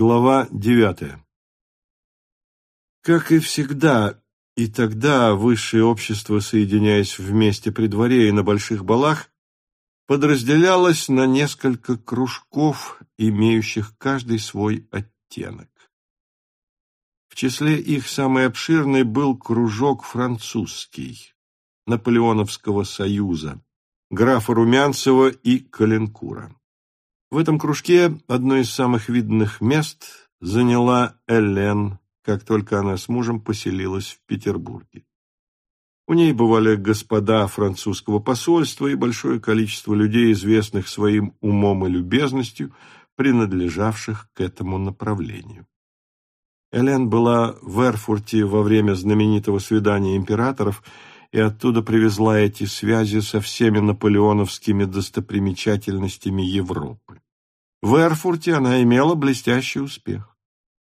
Глава девятая Как и всегда, и тогда высшее общество, соединяясь вместе при дворе и на больших балах, подразделялось на несколько кружков, имеющих каждый свой оттенок. В числе их самый обширный был кружок французский, Наполеоновского союза, графа Румянцева и Калинкура. В этом кружке одно из самых видных мест заняла Элен, как только она с мужем поселилась в Петербурге. У ней бывали господа французского посольства и большое количество людей, известных своим умом и любезностью, принадлежавших к этому направлению. Элен была в Эрфурте во время знаменитого свидания императоров и оттуда привезла эти связи со всеми наполеоновскими достопримечательностями Европы. В Эрфурте она имела блестящий успех.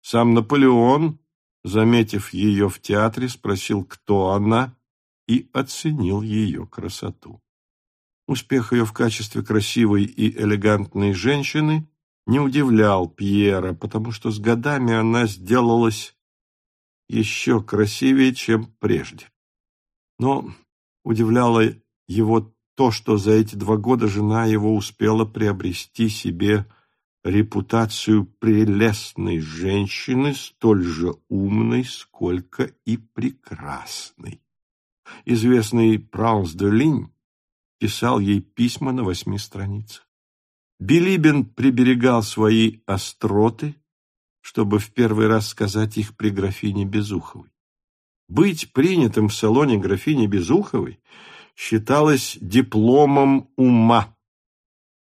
Сам Наполеон, заметив ее в театре, спросил, кто она, и оценил ее красоту. Успех ее в качестве красивой и элегантной женщины не удивлял Пьера, потому что с годами она сделалась еще красивее, чем прежде. Но удивляло его то, что за эти два года жена его успела приобрести себе репутацию прелестной женщины, столь же умной, сколько и прекрасной. Известный Праунс де Линь писал ей письма на восьми страницах. Билибин приберегал свои остроты, чтобы в первый раз сказать их при графине Безуховой. Быть принятым в салоне графини Безуховой считалось дипломом ума.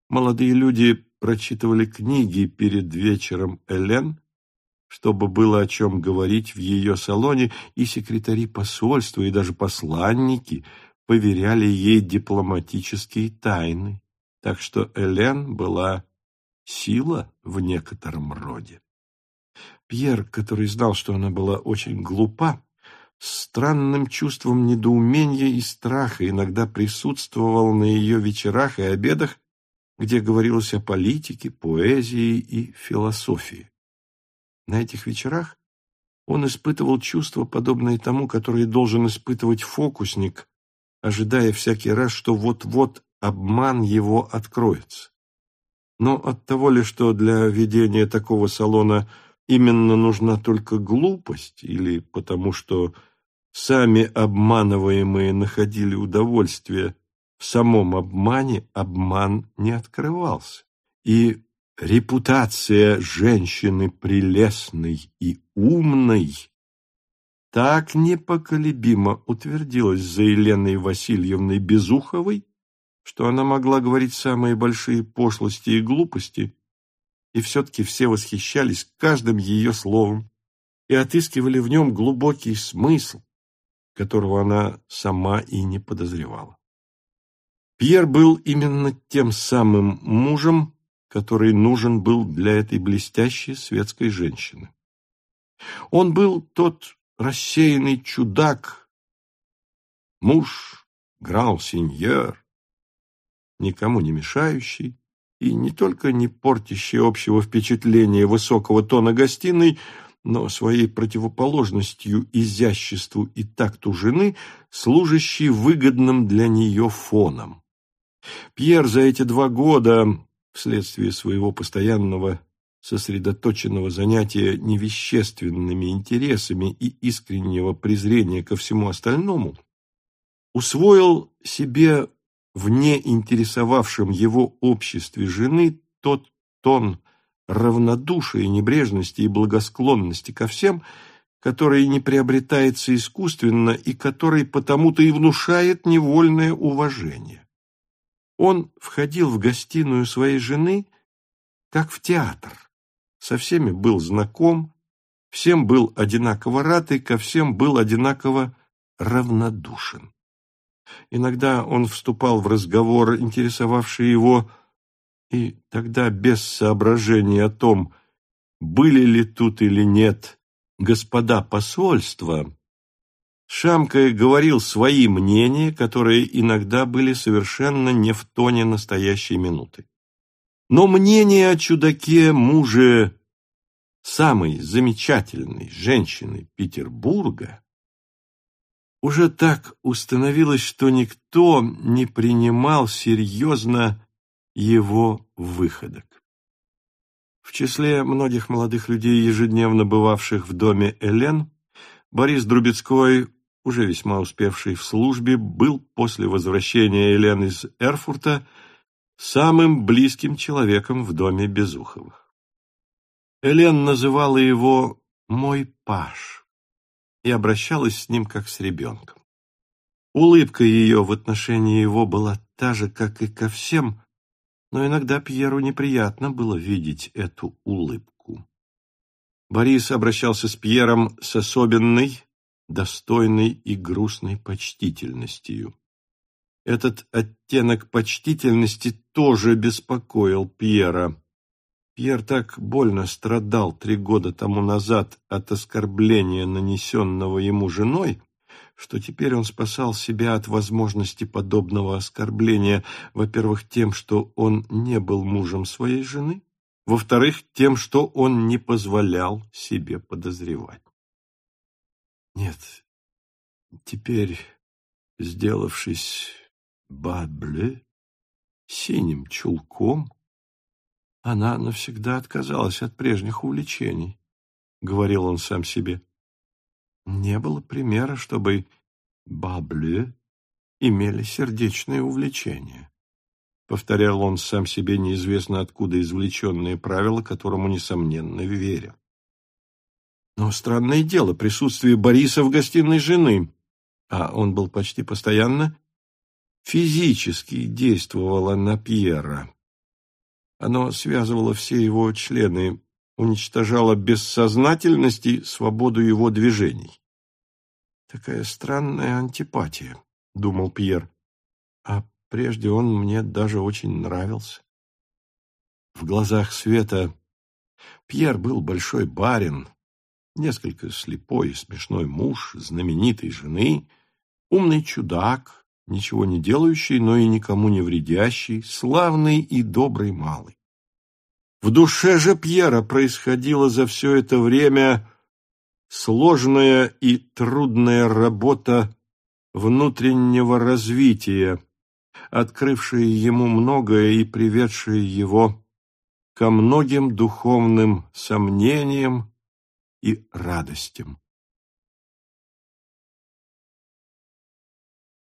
Молодые люди прочитывали книги перед вечером Элен, чтобы было о чем говорить в ее салоне, и секретари посольства, и даже посланники поверяли ей дипломатические тайны. Так что Элен была сила в некотором роде. Пьер, который знал, что она была очень глупа, странным чувством недоумения и страха иногда присутствовал на ее вечерах и обедах, где говорилось о политике, поэзии и философии. На этих вечерах он испытывал чувство, подобное тому, которое должен испытывать фокусник, ожидая всякий раз, что вот-вот обман его откроется. Но от того ли, что для ведения такого салона именно нужна только глупость, или потому что сами обманываемые находили удовольствие в самом обмане обман не открывался. И репутация женщины прелестной и умной так непоколебимо утвердилась за Еленой Васильевной Безуховой, что она могла говорить самые большие пошлости и глупости, и все-таки все восхищались каждым ее словом и отыскивали в нем глубокий смысл, которого она сама и не подозревала. Пьер был именно тем самым мужем, который нужен был для этой блестящей светской женщины. Он был тот рассеянный чудак, муж, грал-сеньор, никому не мешающий и не только не портящий общего впечатления высокого тона гостиной, но своей противоположностью изяществу и такту жены, служащий выгодным для нее фоном. Пьер за эти два года, вследствие своего постоянного сосредоточенного занятия невещественными интересами и искреннего презрения ко всему остальному, усвоил себе в неинтересовавшем его обществе жены тот тон равнодушия, небрежности и благосклонности ко всем, который не приобретается искусственно и который потому-то и внушает невольное уважение. Он входил в гостиную своей жены, как в театр. Со всеми был знаком, всем был одинаково рад и ко всем был одинаково равнодушен. Иногда он вступал в разговор, интересовавший его, и тогда без соображения о том, были ли тут или нет господа посольства, Шамкой говорил свои мнения, которые иногда были совершенно не в тоне настоящей минуты. Но мнение о чудаке муже самой замечательной женщины Петербурга, уже так установилось, что никто не принимал серьезно его выходок. В числе многих молодых людей, ежедневно бывавших в доме Элен, Борис Друбецкой, уже весьма успевший в службе, был после возвращения Элен из Эрфурта самым близким человеком в доме Безуховых. Элен называла его «мой паш» и обращалась с ним как с ребенком. Улыбка ее в отношении его была та же, как и ко всем, но иногда Пьеру неприятно было видеть эту улыбку. Борис обращался с Пьером с особенной, достойной и грустной почтительностью. Этот оттенок почтительности тоже беспокоил Пьера. Пьер так больно страдал три года тому назад от оскорбления, нанесенного ему женой, что теперь он спасал себя от возможности подобного оскорбления, во-первых, тем, что он не был мужем своей жены, во-вторых, тем, что он не позволял себе подозревать. Нет, теперь, сделавшись бабле, синим чулком, она навсегда отказалась от прежних увлечений, — говорил он сам себе. Не было примера, чтобы бабле имели сердечное увлечение. Повторял он сам себе неизвестно откуда извлеченные правила, которому, несомненно, верил. Но странное дело, присутствие Бориса в гостиной жены, а он был почти постоянно, физически действовало на Пьера. Оно связывало все его члены, уничтожало бессознательность и свободу его движений. Такая странная антипатия, — думал Пьер. А прежде он мне даже очень нравился. В глазах Света Пьер был большой барин, несколько слепой и смешной муж, знаменитой жены, умный чудак, ничего не делающий, но и никому не вредящий, славный и добрый малый. В душе же Пьера происходила за все это время сложная и трудная работа внутреннего развития, открывшая ему многое и приведшая его ко многим духовным сомнениям и радостям.